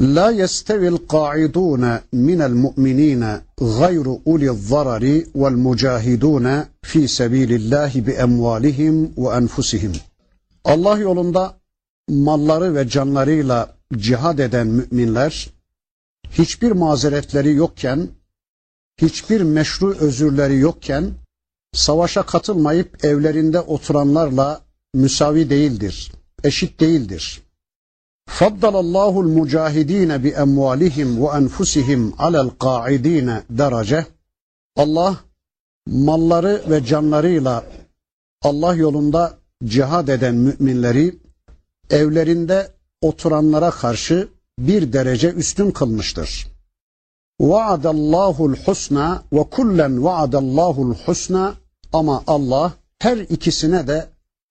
La yestevil qa'idun minel mu'minina gayru ulil zarari vel mucahidun fi sabilillahi bi emvalihim ve enfusihim. Allah yolunda malları ve canlarıyla cihad eden müminler hiçbir mazeretleri yokken, hiçbir meşru özürleri yokken savaşa katılmayıp evlerinde oturanlarla müsavi değildir, eşit değildir. Faddalallahu al-mucahidin bi emvalihim ve enfusihim alel derece. Allah malları ve canlarıyla Allah yolunda cihad eden müminleri evlerinde oturanlara karşı bir derece üstün kılmıştır. Vaadallahu'l husna ve kullen vaadallahu'l husna ama Allah her ikisine de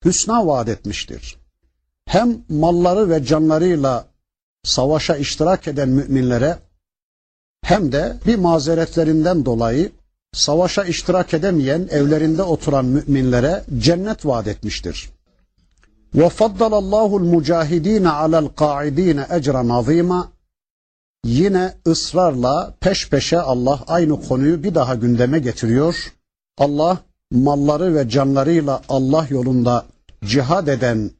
hüsna vaat etmiştir Hem malları ve canlarıyla savaşa iştirak eden müminlere hem de bir mazeretlerinden dolayı savaşa iştirak edemeyen evlerinde oturan müminlere cennet vaat etmiştir. وَفَضَّلَ اللّٰهُ الْمُجَاهِد۪ينَ عَلَى الْقَاعِد۪ينَ اَجْرًا عَظ۪يمًا Yine ısrarla peş peşe Allah aynı konuyu bir daha gündeme getiriyor. Allah malları ve canlarıyla Allah yolunda cihad eden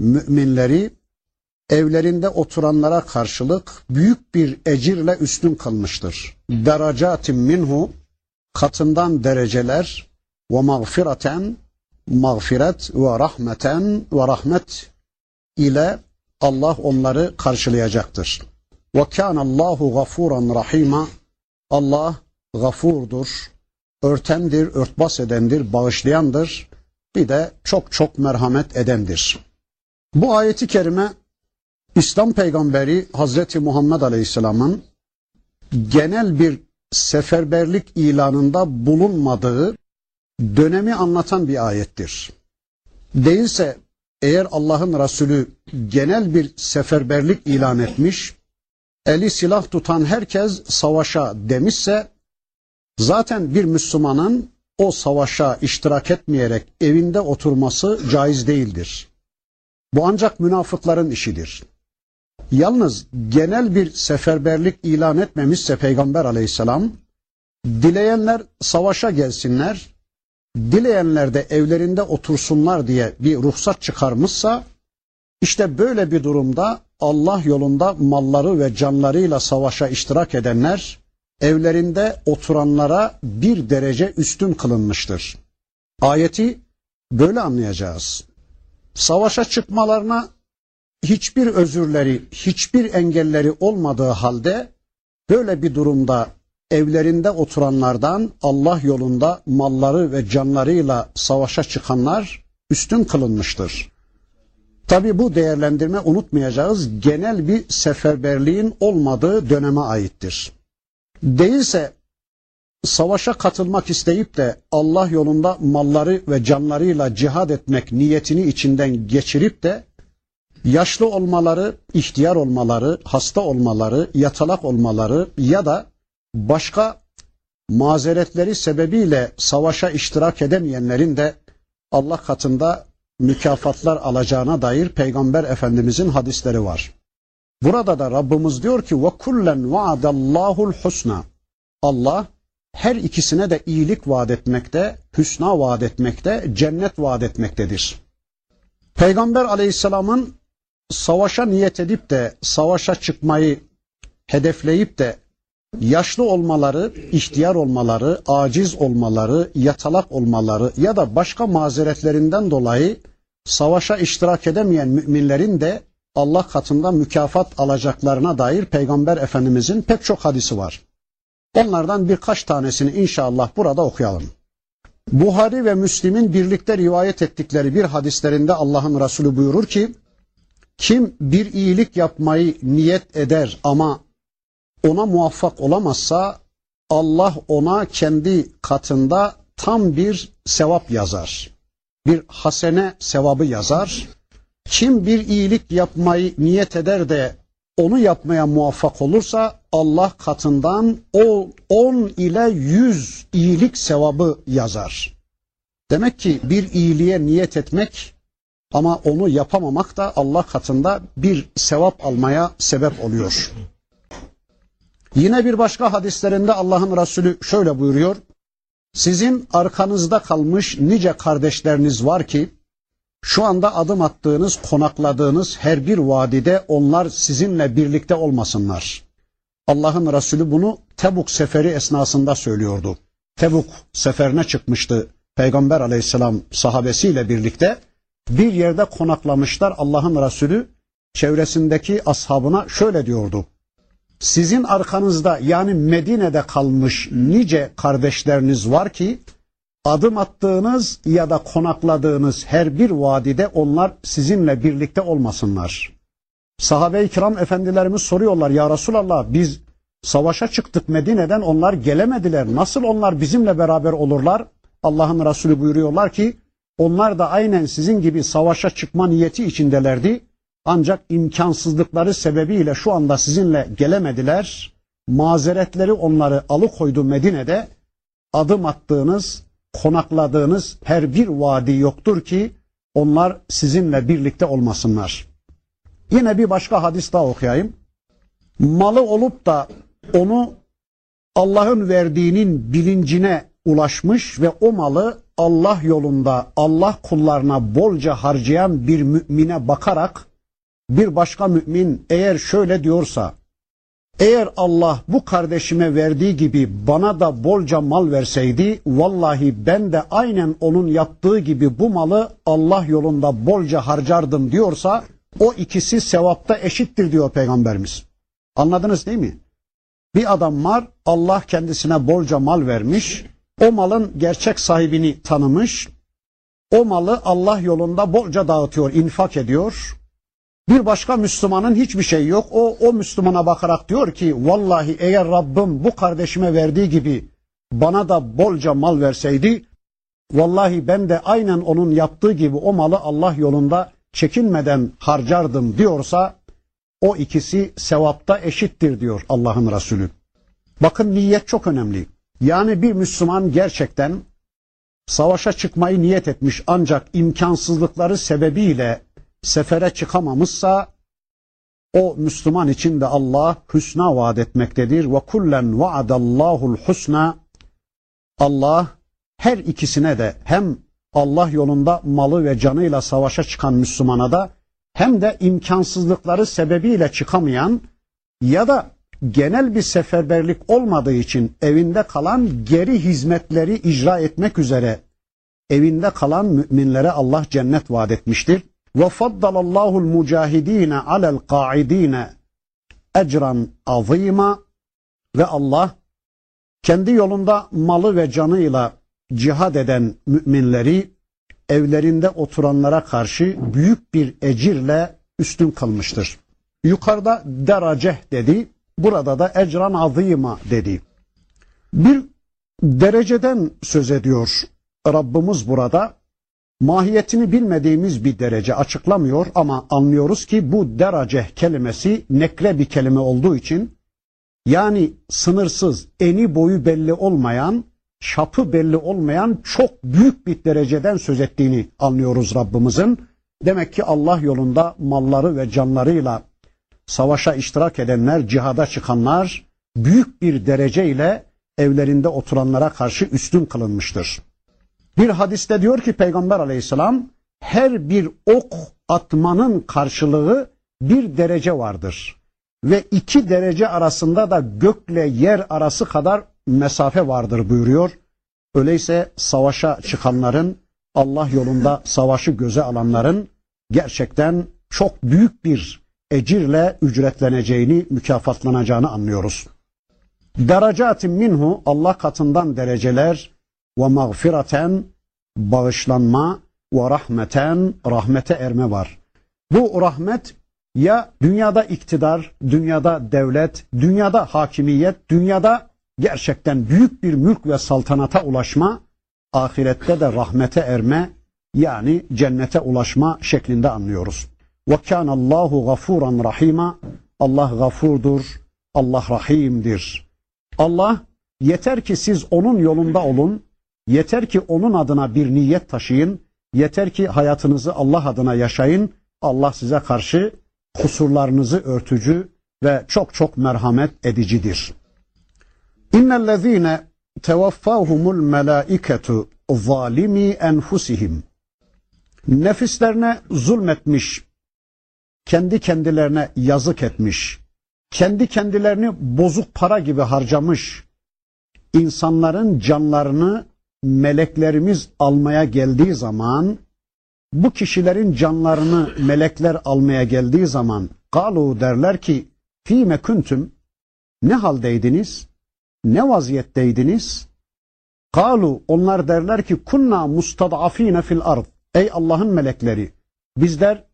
müminleri evlerinde oturanlara karşılık büyük bir ecirle üstün kılmıştır. Deracatim minhu katından dereceler ve mağfireten mağfiret ve rahmeten ve rahmet ile Allah onları karşılayacaktır. Ve kânallâhu gafûran rahîmâ Allah gafurdur, örtendir, örtbas edendir, bağışlayandır. Bir de çok çok merhamet edendir. Bu ayeti kerime İslam peygamberi Hazreti Muhammed Aleyhisselam'ın genel bir seferberlik ilanında bulunmadığı dönemi anlatan bir ayettir. Değilse eğer Allah'ın Resulü genel bir seferberlik ilan etmiş, eli silah tutan herkes savaşa demişse, zaten bir Müslümanın o savaşa iştirak etmeyerek evinde oturması caiz değildir. Bu ancak münafıkların işidir. Yalnız genel bir seferberlik ilan etmemişse Peygamber aleyhisselam, dileyenler savaşa gelsinler, dileyenler de evlerinde otursunlar diye bir ruhsat çıkarmışsa, işte böyle bir durumda Allah yolunda malları ve canlarıyla savaşa iştirak edenler, evlerinde oturanlara bir derece üstün kılınmıştır. Ayeti böyle anlayacağız. Savaşa çıkmalarına hiçbir özürleri, hiçbir engelleri olmadığı halde böyle bir durumda evlerinde oturanlardan Allah yolunda malları ve canlarıyla savaşa çıkanlar üstün kılınmıştır. Tabi bu değerlendirme unutmayacağız genel bir seferberliğin olmadığı döneme aittir. Değilse savaşa katılmak isteyip de Allah yolunda malları ve canlarıyla cihad etmek niyetini içinden geçirip de yaşlı olmaları, ihtiyar olmaları, hasta olmaları, yatalak olmaları ya da başka mazeretleri sebebiyle savaşa iştirak edemeyenlerin de Allah katında mükafatlar alacağına dair Peygamber Efendimizin hadisleri var. Burada da Rabbimiz diyor ki ve kullen vaadallahu'l husna. Allah her ikisine de iyilik vaat etmekte, hüsna vaat etmekte, cennet vaat etmektedir. Peygamber Aleyhisselam'ın savaşa niyet edip de savaşa çıkmayı hedefleyip de yaşlı olmaları, ihtiyar olmaları, aciz olmaları, yatalak olmaları ya da başka mazeretlerinden dolayı savaşa iştirak edemeyen müminlerin de Allah katında mükafat alacaklarına dair Peygamber Efendimizin pek çok hadisi var. Onlardan birkaç tanesini inşallah burada okuyalım. Buhari ve Müslim'in birlikte rivayet ettikleri bir hadislerinde Allah'ın Resulü buyurur ki, kim bir iyilik yapmayı niyet eder ama ona muvaffak olamazsa Allah ona kendi katında tam bir sevap yazar. Bir hasene sevabı yazar. Kim bir iyilik yapmayı niyet eder de onu yapmaya muvaffak olursa Allah katından o 10 ile 100 iyilik sevabı yazar. Demek ki bir iyiliğe niyet etmek Ama onu yapamamak da Allah katında bir sevap almaya sebep oluyor. Yine bir başka hadislerinde Allah'ın Resulü şöyle buyuruyor. Sizin arkanızda kalmış nice kardeşleriniz var ki şu anda adım attığınız, konakladığınız her bir vadide onlar sizinle birlikte olmasınlar. Allah'ın Resulü bunu Tebuk seferi esnasında söylüyordu. Tebuk seferine çıkmıştı Peygamber aleyhisselam sahabesiyle birlikte. Bir yerde konaklamışlar Allah'ın Resulü çevresindeki ashabına şöyle diyordu. Sizin arkanızda yani Medine'de kalmış nice kardeşleriniz var ki adım attığınız ya da konakladığınız her bir vadide onlar sizinle birlikte olmasınlar. Sahabe-i kiram efendilerimiz soruyorlar ya Resulallah biz savaşa çıktık Medine'den onlar gelemediler. Nasıl onlar bizimle beraber olurlar? Allah'ın Resulü buyuruyorlar ki onlar da aynen sizin gibi savaşa çıkma niyeti içindelerdi. Ancak imkansızlıkları sebebiyle şu anda sizinle gelemediler. Mazeretleri onları alıkoydu Medine'de. Adım attığınız, konakladığınız her bir vadi yoktur ki onlar sizinle birlikte olmasınlar. Yine bir başka hadis daha okuyayım. Malı olup da onu Allah'ın verdiğinin bilincine ulaşmış ve o malı Allah yolunda Allah kullarına bolca harcayan bir mümine bakarak bir başka mümin eğer şöyle diyorsa eğer Allah bu kardeşime verdiği gibi bana da bolca mal verseydi vallahi ben de aynen onun yaptığı gibi bu malı Allah yolunda bolca harcardım diyorsa o ikisi sevapta eşittir diyor peygamberimiz. Anladınız değil mi? Bir adam var Allah kendisine bolca mal vermiş. O malın gerçek sahibini tanımış. O malı Allah yolunda bolca dağıtıyor, infak ediyor. Bir başka Müslümanın hiçbir şey yok. O, o Müslümana bakarak diyor ki vallahi eğer Rabbim bu kardeşime verdiği gibi bana da bolca mal verseydi vallahi ben de aynen onun yaptığı gibi o malı Allah yolunda çekinmeden harcardım diyorsa o ikisi sevapta eşittir diyor Allah'ın Resulü. Bakın niyet çok önemli. Yani bir Müslüman gerçekten savaşa çıkmayı niyet etmiş ancak imkansızlıkları sebebiyle sefere çıkamamışsa o Müslüman için de Allah hüsna vaat etmektedir. Ve kullen vaadallahu'l husna Allah her ikisine de hem Allah yolunda malı ve canıyla savaşa çıkan Müslümana da hem de imkansızlıkları sebebiyle çıkamayan ya da genel bir seferberlik olmadığı için evinde kalan geri hizmetleri icra etmek üzere evinde kalan müminlere Allah cennet vaat etmiştir. Ve faddalallahu mucahidine alel qaidine ecran azima ve Allah kendi yolunda malı ve canıyla cihad eden müminleri evlerinde oturanlara karşı büyük bir ecirle üstün kılmıştır. Yukarıda derece dedi, burada da ecran azima dedi. Bir dereceden söz ediyor Rabbimiz burada. Mahiyetini bilmediğimiz bir derece açıklamıyor ama anlıyoruz ki bu derece kelimesi nekre bir kelime olduğu için yani sınırsız, eni boyu belli olmayan, şapı belli olmayan çok büyük bir dereceden söz ettiğini anlıyoruz Rabbimizin. Demek ki Allah yolunda malları ve canlarıyla savaşa iştirak edenler, cihada çıkanlar büyük bir dereceyle evlerinde oturanlara karşı üstün kılınmıştır. Bir hadiste diyor ki Peygamber aleyhisselam her bir ok atmanın karşılığı bir derece vardır. Ve iki derece arasında da gökle yer arası kadar mesafe vardır buyuruyor. Öyleyse savaşa çıkanların, Allah yolunda savaşı göze alanların gerçekten çok büyük bir ecirle ücretleneceğini, mükafatlanacağını anlıyoruz. Derecatin minhu Allah katından dereceler ve mağfireten bağışlanma ve rahmeten rahmete erme var. Bu rahmet ya dünyada iktidar, dünyada devlet, dünyada hakimiyet, dünyada gerçekten büyük bir mülk ve saltanata ulaşma, ahirette de rahmete erme yani cennete ulaşma şeklinde anlıyoruz. Ve Allahu gafuran rahima. Allah gafurdur, Allah rahimdir. Allah yeter ki siz onun yolunda olun, yeter ki onun adına bir niyet taşıyın, Yeter ki hayatınızı Allah adına yaşayın. Allah size karşı kusurlarınızı örtücü ve çok çok merhamet edicidir. İnnellezîne tevaffahumul melâiketu zalimi enfusihim. Nefislerine zulmetmiş, kendi kendilerine yazık etmiş, kendi kendilerini bozuk para gibi harcamış, insanların canlarını meleklerimiz almaya geldiği zaman, bu kişilerin canlarını melekler almaya geldiği zaman, galu derler ki, fîme küntüm, ne haldeydiniz, ne vaziyetteydiniz? Galu, onlar derler ki, kunna mustadafine fil ard. Ey Allah'ın melekleri, bizler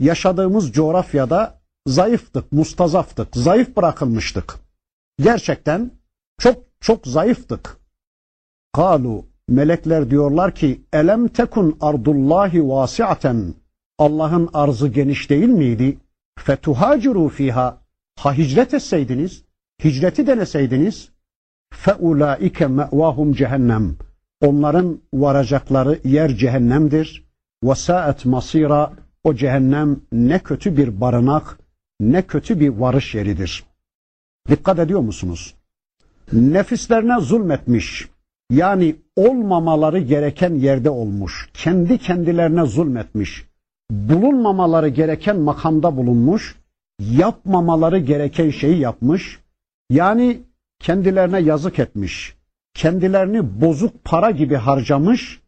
yaşadığımız coğrafyada zayıftık, mustazaftık, zayıf bırakılmıştık. Gerçekten çok çok zayıftık. Kalu melekler diyorlar ki elem tekun ardullahi vasiaten Allah'ın arzı geniş değil miydi? Fetuhaciru fiha ha hicret etseydiniz, hicreti deneseydiniz feulaike me'vahum cehennem onların varacakları yer cehennemdir. Ve saet masira o cehennem ne kötü bir barınak, ne kötü bir varış yeridir. Dikkat ediyor musunuz? Nefislerine zulmetmiş, yani olmamaları gereken yerde olmuş, kendi kendilerine zulmetmiş, bulunmamaları gereken makamda bulunmuş, yapmamaları gereken şeyi yapmış, yani kendilerine yazık etmiş, kendilerini bozuk para gibi harcamış,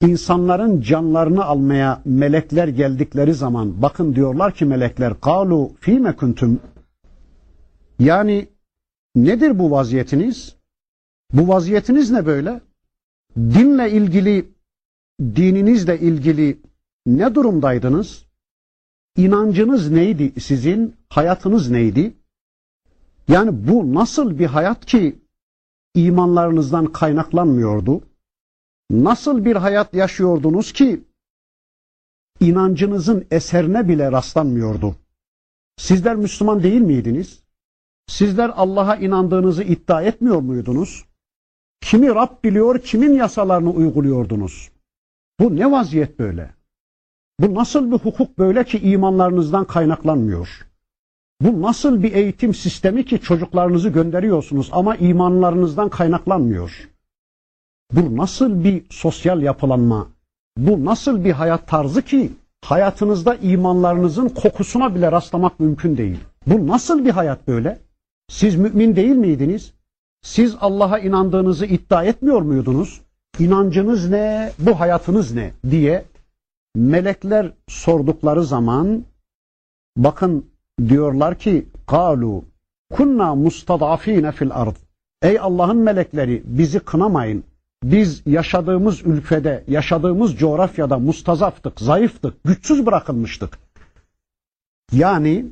insanların canlarını almaya melekler geldikleri zaman bakın diyorlar ki melekler kalu fime kuntum yani nedir bu vaziyetiniz? Bu vaziyetiniz ne böyle? Dinle ilgili, dininizle ilgili ne durumdaydınız? İnancınız neydi sizin? Hayatınız neydi? Yani bu nasıl bir hayat ki imanlarınızdan kaynaklanmıyordu? Nasıl bir hayat yaşıyordunuz ki inancınızın eserine bile rastlanmıyordu? Sizler Müslüman değil miydiniz? Sizler Allah'a inandığınızı iddia etmiyor muydunuz? Kimi Rab biliyor, kimin yasalarını uyguluyordunuz? Bu ne vaziyet böyle? Bu nasıl bir hukuk böyle ki imanlarınızdan kaynaklanmıyor? Bu nasıl bir eğitim sistemi ki çocuklarınızı gönderiyorsunuz ama imanlarınızdan kaynaklanmıyor? Bu nasıl bir sosyal yapılanma? Bu nasıl bir hayat tarzı ki hayatınızda imanlarınızın kokusuna bile rastlamak mümkün değil? Bu nasıl bir hayat böyle? Siz mümin değil miydiniz? Siz Allah'a inandığınızı iddia etmiyor muydunuz? İnancınız ne, bu hayatınız ne diye melekler sordukları zaman bakın diyorlar ki kalu kunna mustadafine fil ard. Ey Allah'ın melekleri bizi kınamayın. Biz yaşadığımız ülkede, yaşadığımız coğrafyada mustazaftık, zayıftık, güçsüz bırakılmıştık. Yani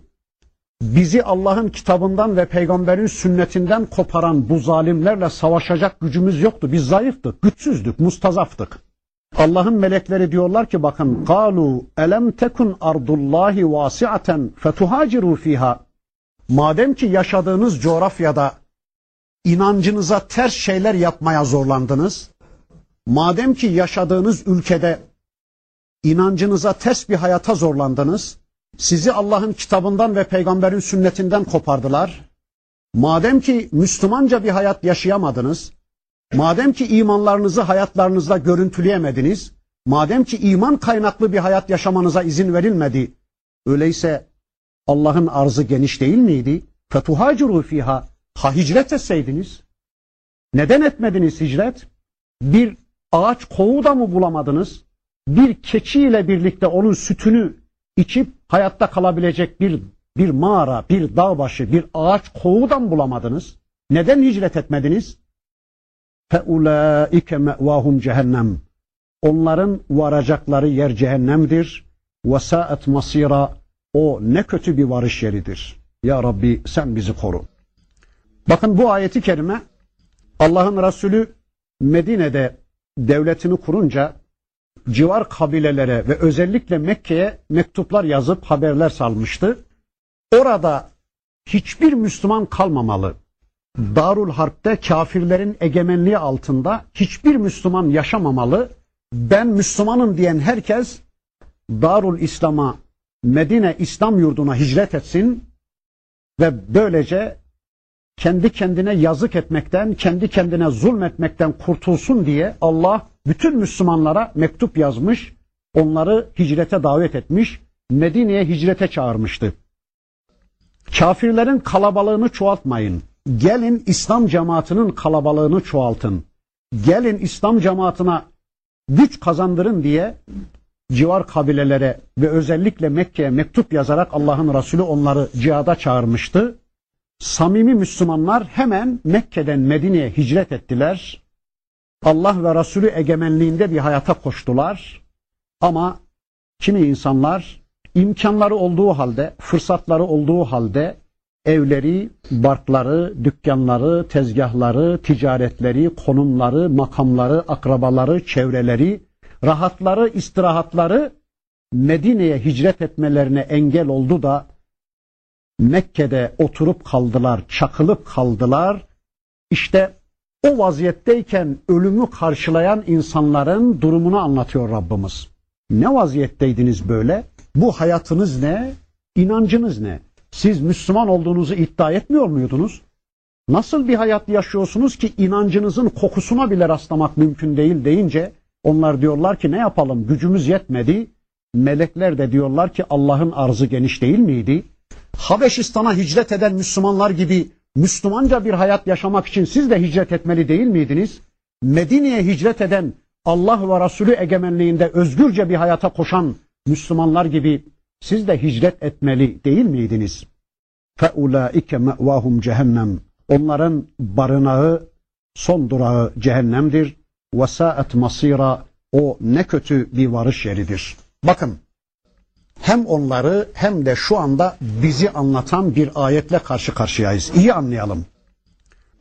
bizi Allah'ın kitabından ve peygamberin sünnetinden koparan bu zalimlerle savaşacak gücümüz yoktu. Biz zayıftık, güçsüzdük, mustazaftık. Allah'ın melekleri diyorlar ki bakın kalu elem tekun ardullahi vasiaten fetuhaciru fiha madem ki yaşadığınız coğrafyada inancınıza ters şeyler yapmaya zorlandınız madem ki yaşadığınız ülkede inancınıza ters bir hayata zorlandınız sizi Allah'ın kitabından ve peygamberin sünnetinden kopardılar. Madem ki Müslümanca bir hayat yaşayamadınız, madem ki imanlarınızı hayatlarınızda görüntüleyemediniz, madem ki iman kaynaklı bir hayat yaşamanıza izin verilmedi, öyleyse Allah'ın arzı geniş değil miydi? Fetuhaciru fiha. Ha hicret etseydiniz. Neden etmediniz hicret? Bir ağaç kovu da mı bulamadınız? Bir keçiyle birlikte onun sütünü içip hayatta kalabilecek bir bir mağara, bir dağ başı, bir ağaç kovudan bulamadınız. Neden hicret etmediniz? فَاُولَٰئِكَ مَأْوَاهُمْ cehennem. Onların varacakları yer cehennemdir. وَسَاءَتْ masira. O ne kötü bir varış yeridir. Ya Rabbi sen bizi koru. Bakın bu ayeti kerime Allah'ın Resulü Medine'de devletini kurunca civar kabilelere ve özellikle Mekke'ye mektuplar yazıp haberler salmıştı. Orada hiçbir Müslüman kalmamalı. Darul Harp'te kafirlerin egemenliği altında hiçbir Müslüman yaşamamalı ben Müslümanım diyen herkes Darul İslam'a Medine İslam yurduna hicret etsin ve böylece kendi kendine yazık etmekten, kendi kendine zulmetmekten kurtulsun diye Allah bütün Müslümanlara mektup yazmış, onları hicrete davet etmiş, Medine'ye hicrete çağırmıştı. Kafirlerin kalabalığını çoğaltmayın. Gelin İslam cemaatinin kalabalığını çoğaltın. Gelin İslam cemaatine güç kazandırın diye civar kabilelere ve özellikle Mekke'ye mektup yazarak Allah'ın Resulü onları cihada çağırmıştı. Samimi Müslümanlar hemen Mekke'den Medine'ye hicret ettiler. Allah ve Resulü egemenliğinde bir hayata koştular. Ama kimi insanlar imkanları olduğu halde, fırsatları olduğu halde evleri, barkları, dükkanları, tezgahları, ticaretleri, konumları, makamları, akrabaları, çevreleri, rahatları, istirahatları Medine'ye hicret etmelerine engel oldu da Mekke'de oturup kaldılar, çakılıp kaldılar. İşte o vaziyetteyken ölümü karşılayan insanların durumunu anlatıyor Rabbimiz. Ne vaziyetteydiniz böyle? Bu hayatınız ne? İnancınız ne? Siz Müslüman olduğunuzu iddia etmiyor muydunuz? Nasıl bir hayat yaşıyorsunuz ki inancınızın kokusuna bile rastlamak mümkün değil deyince onlar diyorlar ki ne yapalım gücümüz yetmedi. Melekler de diyorlar ki Allah'ın arzı geniş değil miydi? Habeşistan'a hicret eden Müslümanlar gibi Müslümanca bir hayat yaşamak için siz de hicret etmeli değil miydiniz? Medine'ye hicret eden Allah ve Resulü egemenliğinde özgürce bir hayata koşan Müslümanlar gibi siz de hicret etmeli değil miydiniz? فَاُولَٰئِكَ مَأْوَاهُمْ cehennem. Onların barınağı, son durağı cehennemdir. وَسَاءَتْ masira O ne kötü bir varış yeridir. Bakın, hem onları hem de şu anda bizi anlatan bir ayetle karşı karşıyayız. İyi anlayalım.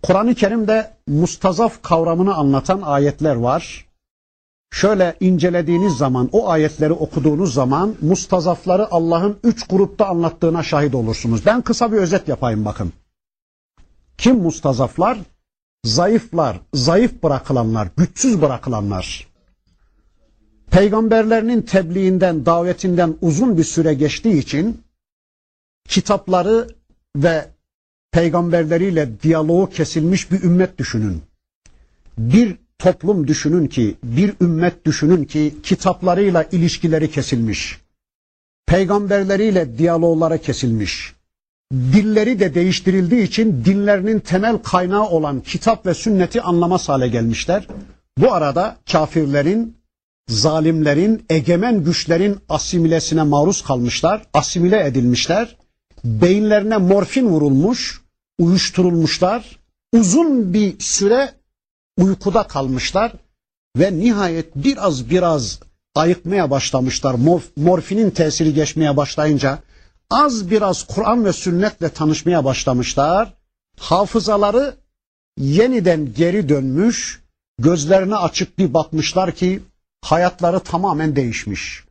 Kur'an-ı Kerim'de mustazaf kavramını anlatan ayetler var şöyle incelediğiniz zaman, o ayetleri okuduğunuz zaman mustazafları Allah'ın üç grupta anlattığına şahit olursunuz. Ben kısa bir özet yapayım bakın. Kim mustazaflar? Zayıflar, zayıf bırakılanlar, güçsüz bırakılanlar. Peygamberlerinin tebliğinden, davetinden uzun bir süre geçtiği için kitapları ve peygamberleriyle diyaloğu kesilmiş bir ümmet düşünün. Bir toplum düşünün ki, bir ümmet düşünün ki kitaplarıyla ilişkileri kesilmiş. Peygamberleriyle diyalogları kesilmiş. Dilleri de değiştirildiği için dinlerinin temel kaynağı olan kitap ve sünneti anlamaz hale gelmişler. Bu arada kafirlerin, zalimlerin, egemen güçlerin asimilesine maruz kalmışlar, asimile edilmişler. Beyinlerine morfin vurulmuş, uyuşturulmuşlar. Uzun bir süre uykuda kalmışlar ve nihayet biraz biraz ayıkmaya başlamışlar. Morf, morfinin tesiri geçmeye başlayınca az biraz Kur'an ve sünnetle tanışmaya başlamışlar. Hafızaları yeniden geri dönmüş, gözlerini açıp bir bakmışlar ki hayatları tamamen değişmiş.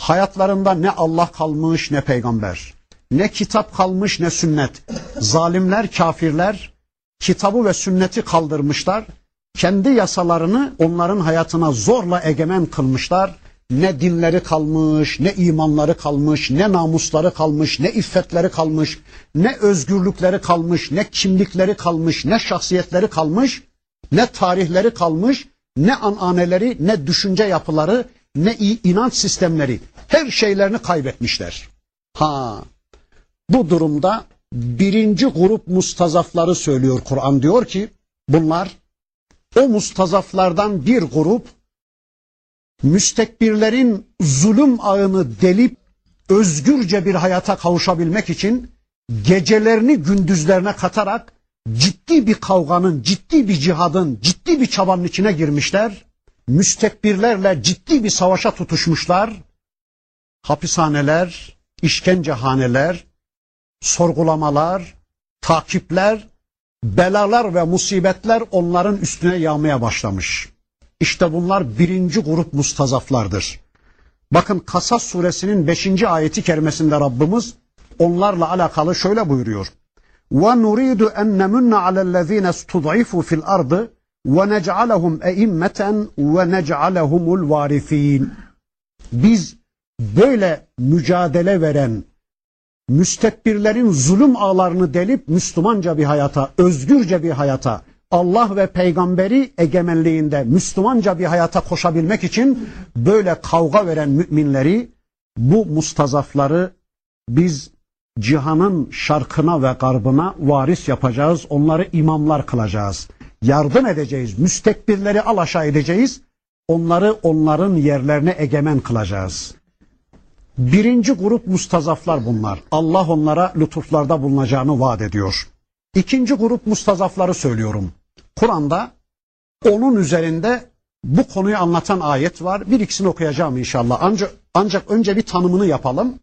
Hayatlarında ne Allah kalmış ne peygamber. Ne kitap kalmış ne sünnet. Zalimler, kafirler kitabı ve sünneti kaldırmışlar kendi yasalarını onların hayatına zorla egemen kılmışlar. Ne dinleri kalmış, ne imanları kalmış, ne namusları kalmış, ne iffetleri kalmış, ne özgürlükleri kalmış, ne kimlikleri kalmış, ne şahsiyetleri kalmış, ne tarihleri kalmış, ne ananeleri, ne düşünce yapıları, ne inanç sistemleri. Her şeylerini kaybetmişler. Ha, bu durumda birinci grup mustazafları söylüyor Kur'an diyor ki bunlar o mustazaflardan bir grup müstekbirlerin zulüm ağını delip özgürce bir hayata kavuşabilmek için gecelerini gündüzlerine katarak ciddi bir kavganın, ciddi bir cihadın, ciddi bir çabanın içine girmişler. Müstekbirlerle ciddi bir savaşa tutuşmuşlar. Hapishaneler, işkencehaneler, sorgulamalar, takipler belalar ve musibetler onların üstüne yağmaya başlamış. İşte bunlar birinci grup mustazaflardır. Bakın Kasas suresinin beşinci ayeti kerimesinde Rabbimiz onlarla alakalı şöyle buyuruyor. وَنُرِيدُ اَنْ نَمُنَّ عَلَى الَّذ۪ينَ اسْتُضْعِفُوا فِي الْأَرْضِ ve nec'alehum eimmeten ve nec'alehumul varisin. Biz böyle mücadele veren müstekbirlerin zulüm ağlarını delip Müslümanca bir hayata, özgürce bir hayata, Allah ve peygamberi egemenliğinde Müslümanca bir hayata koşabilmek için böyle kavga veren müminleri, bu mustazafları biz cihanın şarkına ve garbına varis yapacağız. Onları imamlar kılacağız. Yardım edeceğiz. Müstekbirleri alaşağı edeceğiz. Onları onların yerlerine egemen kılacağız. Birinci grup mustazaflar bunlar. Allah onlara lütuflarda bulunacağını vaat ediyor. İkinci grup mustazafları söylüyorum. Kur'an'da onun üzerinde bu konuyu anlatan ayet var. Bir ikisini okuyacağım inşallah. Ancak, ancak önce bir tanımını yapalım.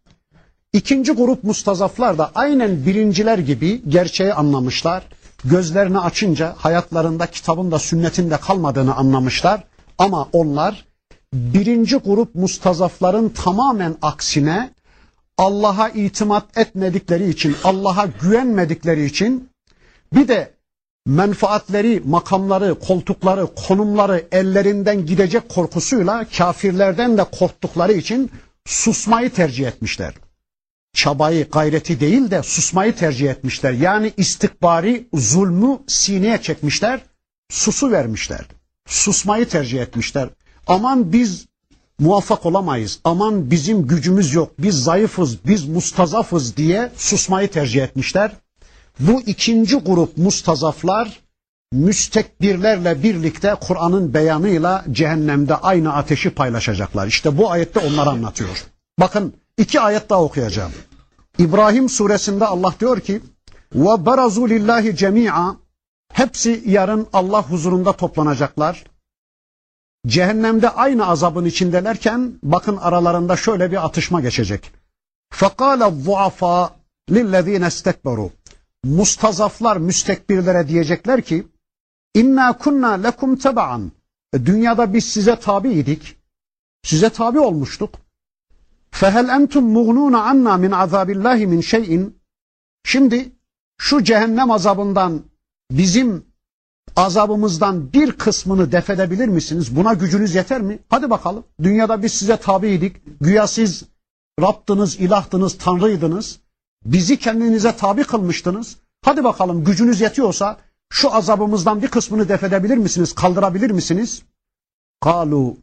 İkinci grup mustazaflar da aynen birinciler gibi gerçeği anlamışlar. Gözlerini açınca hayatlarında kitabın da sünnetin de kalmadığını anlamışlar. Ama onlar birinci grup mustazafların tamamen aksine Allah'a itimat etmedikleri için, Allah'a güvenmedikleri için bir de menfaatleri, makamları, koltukları, konumları ellerinden gidecek korkusuyla kafirlerden de korktukları için susmayı tercih etmişler. Çabayı, gayreti değil de susmayı tercih etmişler. Yani istikbari zulmü sineye çekmişler, susu vermişler. Susmayı tercih etmişler. Aman biz muvaffak olamayız. Aman bizim gücümüz yok. Biz zayıfız, biz mustazafız diye susmayı tercih etmişler. Bu ikinci grup mustazaflar müstekbirlerle birlikte Kur'an'ın beyanıyla cehennemde aynı ateşi paylaşacaklar. İşte bu ayette onları anlatıyor. Bakın iki ayet daha okuyacağım. İbrahim suresinde Allah diyor ki ve barazu lillahi cemi'a hepsi yarın Allah huzurunda toplanacaklar. Cehennemde aynı azabın içindelerken bakın aralarında şöyle bir atışma geçecek. Fekale zuafa lillezine istekberu mustazaflar müstekbirlere diyecekler ki inna kunna lekum tebaan dünyada biz size tabiydik size tabi olmuştuk fehel entum mugnuna anna min azabillahi min şeyin şimdi şu cehennem azabından bizim azabımızdan bir kısmını defedebilir misiniz? Buna gücünüz yeter mi? Hadi bakalım. Dünyada biz size tabiydik. Güya siz Rabbdınız, ilahtınız, tanrıydınız. Bizi kendinize tabi kılmıştınız. Hadi bakalım gücünüz yetiyorsa şu azabımızdan bir kısmını defedebilir misiniz? Kaldırabilir misiniz? Kalu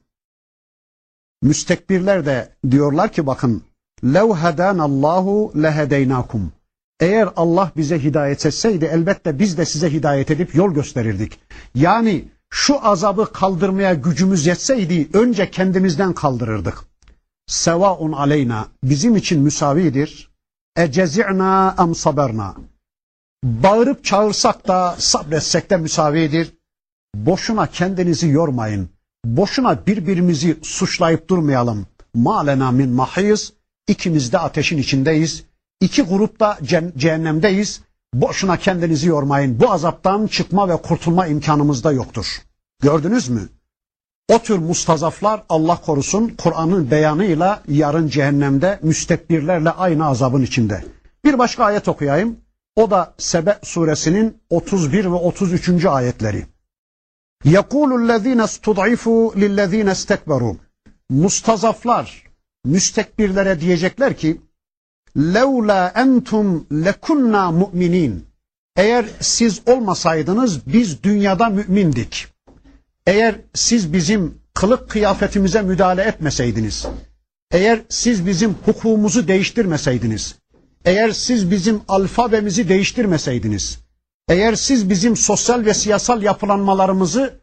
Müstekbirler de diyorlar ki bakın lev hedanallahu lehedeynakum. Eğer Allah bize hidayet etseydi elbette biz de size hidayet edip yol gösterirdik. Yani şu azabı kaldırmaya gücümüz yetseydi önce kendimizden kaldırırdık. Sevaun aleyna bizim için müsavidir. Ecezi'na em saberna. Bağırıp çağırsak da sabretsek de müsavidir. Boşuna kendinizi yormayın. Boşuna birbirimizi suçlayıp durmayalım. Malena min mahiz. İkimiz de ateşin içindeyiz. İki grupta cehennemdeyiz. Boşuna kendinizi yormayın. Bu azaptan çıkma ve kurtulma imkanımız da yoktur. Gördünüz mü? O tür mustazaflar Allah korusun Kur'an'ın beyanıyla yarın cehennemde müstekbirlerle aynı azabın içinde. Bir başka ayet okuyayım. O da Sebe suresinin 31 ve 33. ayetleri. يَقُولُ الَّذ۪ينَ اسْتُضْعِفُوا لِلَّذ۪ينَ اسْتَكْبَرُوا Mustazaflar, müstekbirlere diyecekler ki لَوْلَا اَنْتُمْ لَكُنَّا mu'minin. Eğer siz olmasaydınız biz dünyada mümindik. Eğer siz bizim kılık kıyafetimize müdahale etmeseydiniz, eğer siz bizim hukukumuzu değiştirmeseydiniz, eğer siz bizim alfabemizi değiştirmeseydiniz, eğer siz bizim sosyal ve siyasal yapılanmalarımızı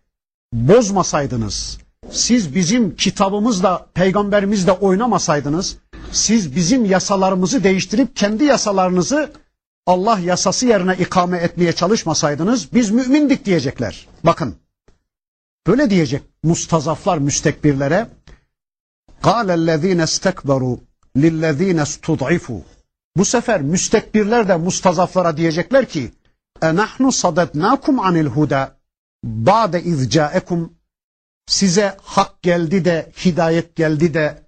bozmasaydınız, siz bizim kitabımızla, peygamberimizle oynamasaydınız, siz bizim yasalarımızı değiştirip kendi yasalarınızı Allah yasası yerine ikame etmeye çalışmasaydınız biz mümindik diyecekler. Bakın böyle diyecek mustazaflar müstekbirlere قَالَ الَّذ۪ينَ اسْتَكْبَرُوا لِلَّذ۪ينَ اسْتُضْعِفُوا Bu sefer müstekbirler de mustazaflara diyecekler ki enahnu sadednakum anil huda ba'de izcaekum size hak geldi de hidayet geldi de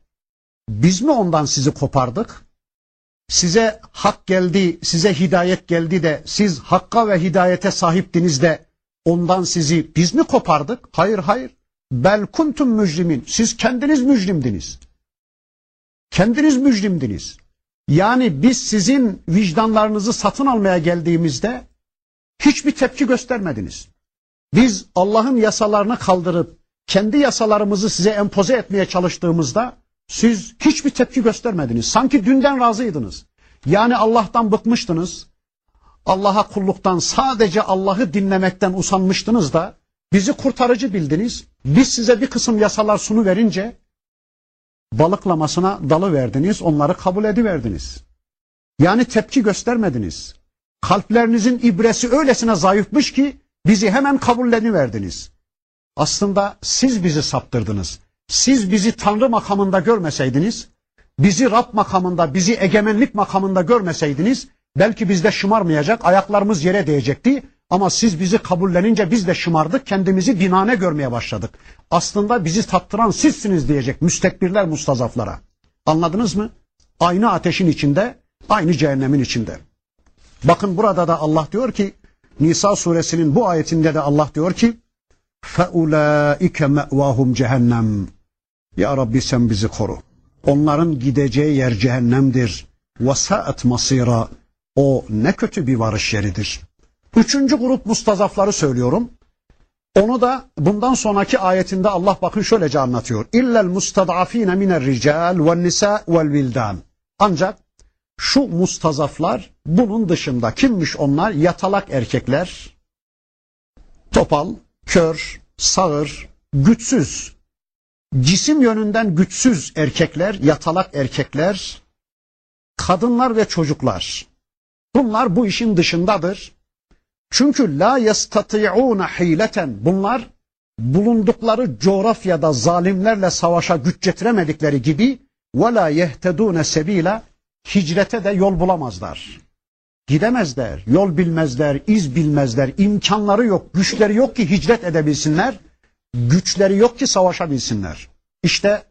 biz mi ondan sizi kopardık? Size hak geldi, size hidayet geldi de siz hakka ve hidayete sahiptiniz de ondan sizi biz mi kopardık? Hayır hayır. Bel kuntum mücrimin. Siz kendiniz mücrimdiniz. Kendiniz mücrimdiniz. Yani biz sizin vicdanlarınızı satın almaya geldiğimizde hiçbir tepki göstermediniz. Biz Allah'ın yasalarını kaldırıp kendi yasalarımızı size empoze etmeye çalıştığımızda siz hiçbir tepki göstermediniz. Sanki dünden razıydınız. Yani Allah'tan bıkmıştınız. Allah'a kulluktan sadece Allah'ı dinlemekten usanmıştınız da bizi kurtarıcı bildiniz. Biz size bir kısım yasalar sunu verince balıklamasına dalı verdiniz, onları kabul ediverdiniz. Yani tepki göstermediniz. Kalplerinizin ibresi öylesine zayıfmış ki bizi hemen kabulleniverdiniz. Aslında siz bizi saptırdınız. Siz bizi Tanrı makamında görmeseydiniz, bizi Rab makamında, bizi egemenlik makamında görmeseydiniz, belki bizde şımarmayacak, ayaklarımız yere değecekti. Ama siz bizi kabullenince biz de şımardık, kendimizi binane görmeye başladık. Aslında bizi tattıran sizsiniz diyecek müstekbirler mustazaflara. Anladınız mı? Aynı ateşin içinde, aynı cehennemin içinde. Bakın burada da Allah diyor ki, Nisa suresinin bu ayetinde de Allah diyor ki, فَاُولَٰئِكَ مَأْوَاهُمْ cehennem. Ya Rabbi sen bizi koru. Onların gideceği yer cehennemdir. وَسَاءَتْ masira. O ne kötü bir varış yeridir. Üçüncü grup mustazafları söylüyorum. Onu da bundan sonraki ayetinde Allah bakın şöylece anlatıyor. İllel mustadafine miner rical ve nisa vel vildan. Ancak şu mustazaflar bunun dışında kimmiş onlar? Yatalak erkekler, topal, kör, sağır, güçsüz, cisim yönünden güçsüz erkekler, yatalak erkekler, kadınlar ve çocuklar. Bunlar bu işin dışındadır. Çünkü la yestati'ûne hileten bunlar bulundukları coğrafyada zalimlerle savaşa güç getiremedikleri gibi ve la yehtedûne sebîle hicrete de yol bulamazlar. Gidemezler, yol bilmezler, iz bilmezler, imkanları yok, güçleri yok ki hicret edebilsinler, güçleri yok ki savaşabilsinler. İşte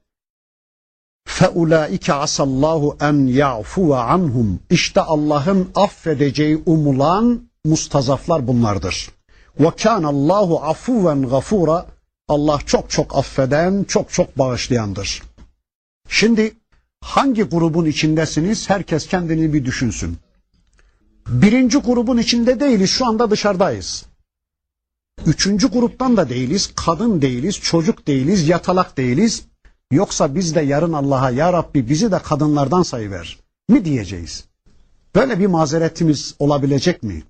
فَاُولَٰئِكَ عَسَى اللّٰهُ اَنْ يَعْفُوَ عَنْهُمْ İşte Allah'ın affedeceği umulan mustazaflar bunlardır. وَكَانَ اللّٰهُ عَفُوًا غَفُورًا Allah çok çok affeden, çok çok bağışlayandır. Şimdi hangi grubun içindesiniz? Herkes kendini bir düşünsün. Birinci grubun içinde değiliz, şu anda dışarıdayız. Üçüncü gruptan da değiliz, kadın değiliz, çocuk değiliz, yatalak değiliz. Yoksa biz de yarın Allah'a ya Rabbi bizi de kadınlardan sayıver mi diyeceğiz? Böyle bir mazeretimiz olabilecek mi?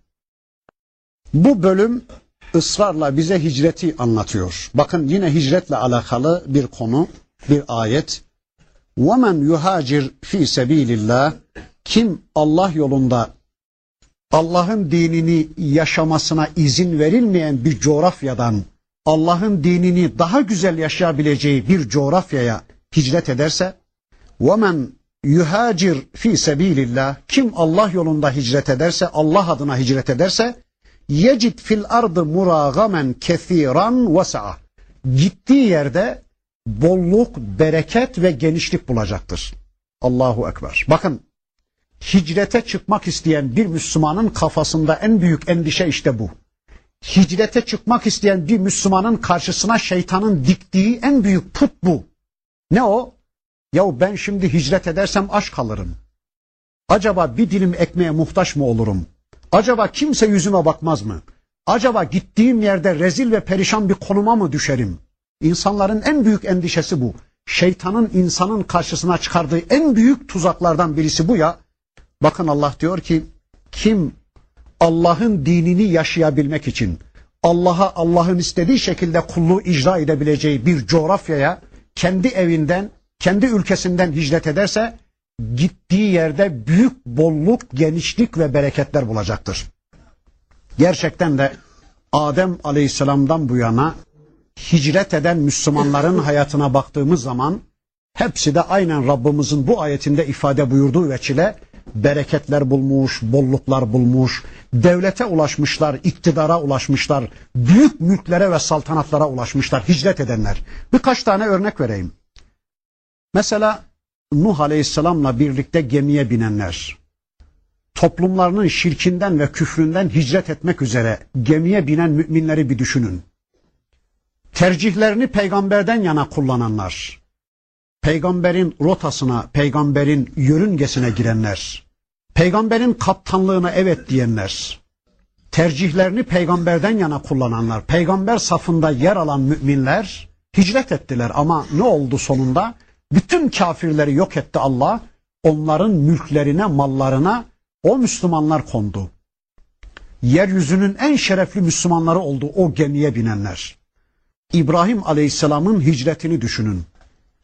Bu bölüm ısrarla bize hicreti anlatıyor. Bakın yine hicretle alakalı bir konu, bir ayet. وَمَنْ يُهَاجِرْ ف۪ي سَب۪يلِ اللّٰهِ Kim Allah yolunda Allah'ın dinini yaşamasına izin verilmeyen bir coğrafyadan Allah'ın dinini daha güzel yaşayabileceği bir coğrafyaya hicret ederse وَمَنْ yuhacir fi sebilillah kim Allah yolunda hicret ederse Allah adına hicret ederse yecid fil ardı muragamen kethiran vesa'a gittiği yerde bolluk, bereket ve genişlik bulacaktır. Allahu Ekber. Bakın hicrete çıkmak isteyen bir Müslümanın kafasında en büyük endişe işte bu. Hicrete çıkmak isteyen bir Müslümanın karşısına şeytanın diktiği en büyük put bu. Ne o? Yahu ben şimdi hicret edersem aç kalırım. Acaba bir dilim ekmeğe muhtaç mı olurum? Acaba kimse yüzüme bakmaz mı? Acaba gittiğim yerde rezil ve perişan bir konuma mı düşerim? İnsanların en büyük endişesi bu. Şeytanın insanın karşısına çıkardığı en büyük tuzaklardan birisi bu ya. Bakın Allah diyor ki kim Allah'ın dinini yaşayabilmek için Allah'a Allah'ın istediği şekilde kulluğu icra edebileceği bir coğrafyaya kendi evinden, kendi ülkesinden hicret ederse gittiği yerde büyük bolluk, genişlik ve bereketler bulacaktır. Gerçekten de Adem Aleyhisselam'dan bu yana hicret eden Müslümanların hayatına baktığımız zaman hepsi de aynen Rabbimizin bu ayetinde ifade buyurduğu veçile bereketler bulmuş, bolluklar bulmuş, devlete ulaşmışlar, iktidara ulaşmışlar, büyük mülklere ve saltanatlara ulaşmışlar hicret edenler. Birkaç tane örnek vereyim. Mesela Nuh Aleyhisselam'la birlikte gemiye binenler. toplumlarının şirkinden ve küfründen hicret etmek üzere gemiye binen müminleri bir düşünün. Tercihlerini peygamberden yana kullananlar, peygamberin rotasına, peygamberin yörüngesine girenler, peygamberin kaptanlığına evet diyenler, tercihlerini peygamberden yana kullananlar, peygamber safında yer alan müminler hicret ettiler ama ne oldu sonunda? Bütün kafirleri yok etti Allah, onların mülklerine, mallarına o Müslümanlar kondu. Yeryüzünün en şerefli Müslümanları oldu o gemiye binenler. İbrahim Aleyhisselam'ın hicretini düşünün.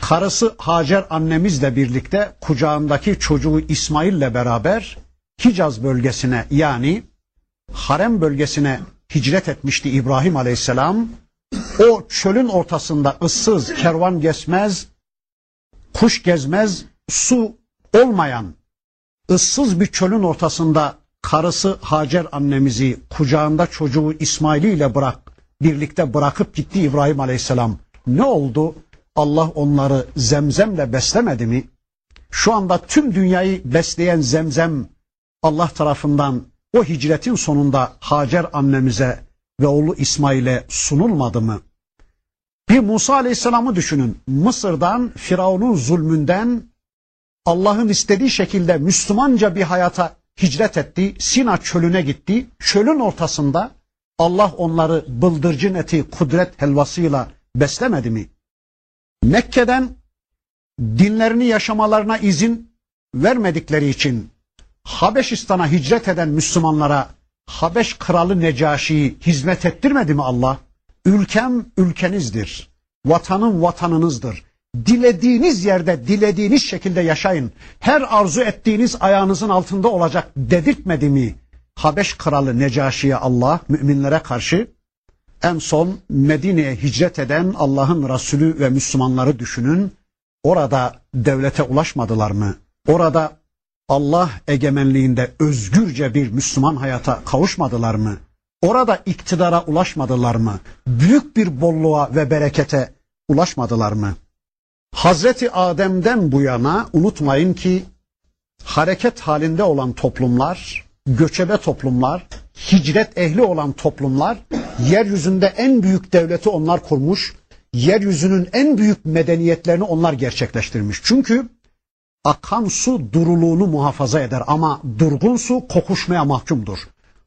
Karısı Hacer annemizle birlikte kucağındaki çocuğu İsmail'le beraber Hicaz bölgesine yani harem bölgesine hicret etmişti İbrahim Aleyhisselam. O çölün ortasında ıssız, kervan gezmez, kuş gezmez, su olmayan ıssız bir çölün ortasında karısı Hacer annemizi kucağında çocuğu İsmail'i ile bırak birlikte bırakıp gitti İbrahim Aleyhisselam. Ne oldu? Allah onları zemzemle beslemedi mi? Şu anda tüm dünyayı besleyen zemzem Allah tarafından o hicretin sonunda Hacer annemize ve oğlu İsmail'e sunulmadı mı? Bir Musa Aleyhisselam'ı düşünün. Mısır'dan Firavun'un zulmünden Allah'ın istediği şekilde Müslümanca bir hayata hicret etti. Sina çölüne gitti. Çölün ortasında Allah onları bıldırcın eti kudret helvasıyla beslemedi mi? Mekke'den dinlerini yaşamalarına izin vermedikleri için Habeşistan'a hicret eden Müslümanlara Habeş kralı Necaşi'yi hizmet ettirmedi mi Allah? Ülkem ülkenizdir. Vatanım vatanınızdır. Dilediğiniz yerde, dilediğiniz şekilde yaşayın. Her arzu ettiğiniz ayağınızın altında olacak dedirtmedi mi? Habeş kralı Necaşi'ye Allah müminlere karşı en son Medine'ye hicret eden Allah'ın Resulü ve Müslümanları düşünün. Orada devlete ulaşmadılar mı? Orada Allah egemenliğinde özgürce bir Müslüman hayata kavuşmadılar mı? Orada iktidara ulaşmadılar mı? Büyük bir bolluğa ve berekete ulaşmadılar mı? Hazreti Adem'den bu yana unutmayın ki hareket halinde olan toplumlar, göçebe toplumlar, hicret ehli olan toplumlar, yeryüzünde en büyük devleti onlar kurmuş, yeryüzünün en büyük medeniyetlerini onlar gerçekleştirmiş. Çünkü akan su duruluğunu muhafaza eder ama durgun su kokuşmaya mahkumdur.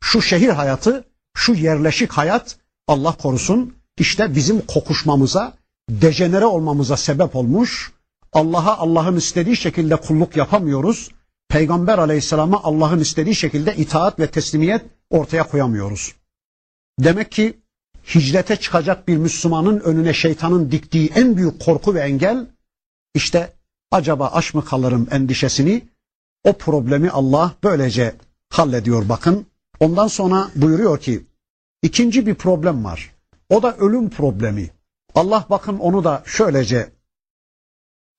Şu şehir hayatı, şu yerleşik hayat Allah korusun işte bizim kokuşmamıza, dejenere olmamıza sebep olmuş. Allah'a Allah'ın istediği şekilde kulluk yapamıyoruz. Peygamber aleyhisselama Allah'ın istediği şekilde itaat ve teslimiyet ortaya koyamıyoruz. Demek ki hicrete çıkacak bir Müslümanın önüne şeytanın diktiği en büyük korku ve engel işte acaba aç mı kalırım endişesini o problemi Allah böylece hallediyor bakın. Ondan sonra buyuruyor ki ikinci bir problem var. O da ölüm problemi. Allah bakın onu da şöylece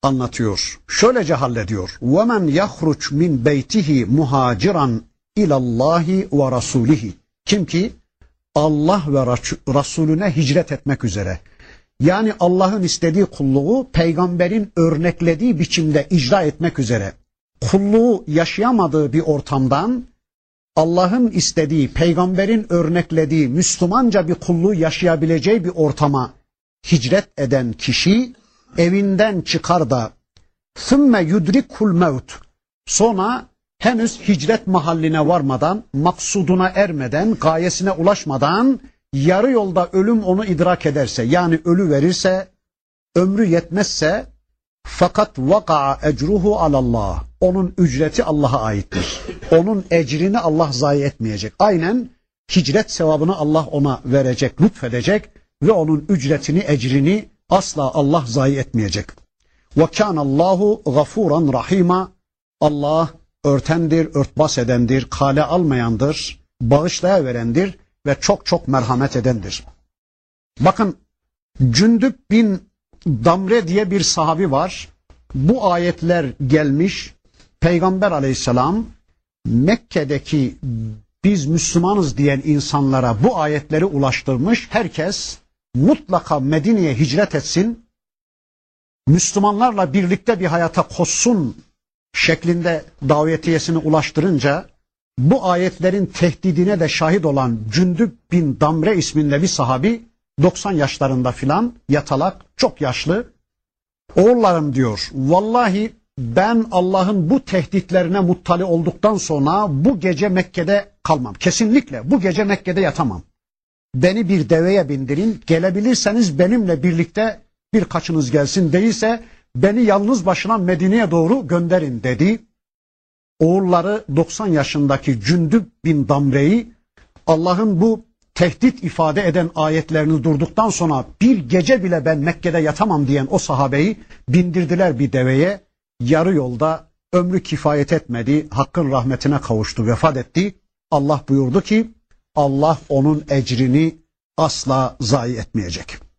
anlatıyor. Şöylece hallediyor. وَمَنْ يَخْرُجْ مِنْ بَيْتِهِ مُهَاجِرًا اِلَى اللّٰهِ وَرَسُولِهِ Kim ki Allah ve Resulüne hicret etmek üzere. Yani Allah'ın istediği kulluğu peygamberin örneklediği biçimde icra etmek üzere. Kulluğu yaşayamadığı bir ortamdan Allah'ın istediği, peygamberin örneklediği Müslümanca bir kulluğu yaşayabileceği bir ortama hicret eden kişi evinden çıkar da ثُمَّ يُدْرِكُ الْمَوْتِ Sonra henüz hicret mahalline varmadan, maksuduna ermeden, gayesine ulaşmadan yarı yolda ölüm onu idrak ederse yani ölü verirse, ömrü yetmezse fakat vaka'a ecruhu alallah. Onun ücreti Allah'a aittir. Onun ecrini Allah zayi etmeyecek. Aynen hicret sevabını Allah ona verecek, lütfedecek ve onun ücretini, ecrini asla Allah zayi etmeyecek. Ve Allahu gafuran rahima. Allah örtendir, örtbas edendir, kale almayandır, bağışlayaverendir ve çok çok merhamet edendir. Bakın Cündüp bin Damre diye bir sahabi var. Bu ayetler gelmiş. Peygamber aleyhisselam Mekke'deki biz Müslümanız diyen insanlara bu ayetleri ulaştırmış. Herkes mutlaka Medine'ye hicret etsin. Müslümanlarla birlikte bir hayata koşsun şeklinde davetiyesini ulaştırınca bu ayetlerin tehdidine de şahit olan Cündüb bin Damre isminde bir sahabi 90 yaşlarında filan yatalak çok yaşlı oğullarım diyor vallahi ben Allah'ın bu tehditlerine muttali olduktan sonra bu gece Mekke'de kalmam. Kesinlikle bu gece Mekke'de yatamam. Beni bir deveye bindirin. Gelebilirseniz benimle birlikte birkaçınız gelsin. Değilse beni yalnız başına Medine'ye doğru gönderin dedi. Oğulları 90 yaşındaki Cündüb bin Damre'yi Allah'ın bu tehdit ifade eden ayetlerini durduktan sonra bir gece bile ben Mekke'de yatamam diyen o sahabeyi bindirdiler bir deveye. Yarı yolda ömrü kifayet etmedi. Hakkın rahmetine kavuştu, vefat etti. Allah buyurdu ki Allah onun ecrini asla zayi etmeyecek.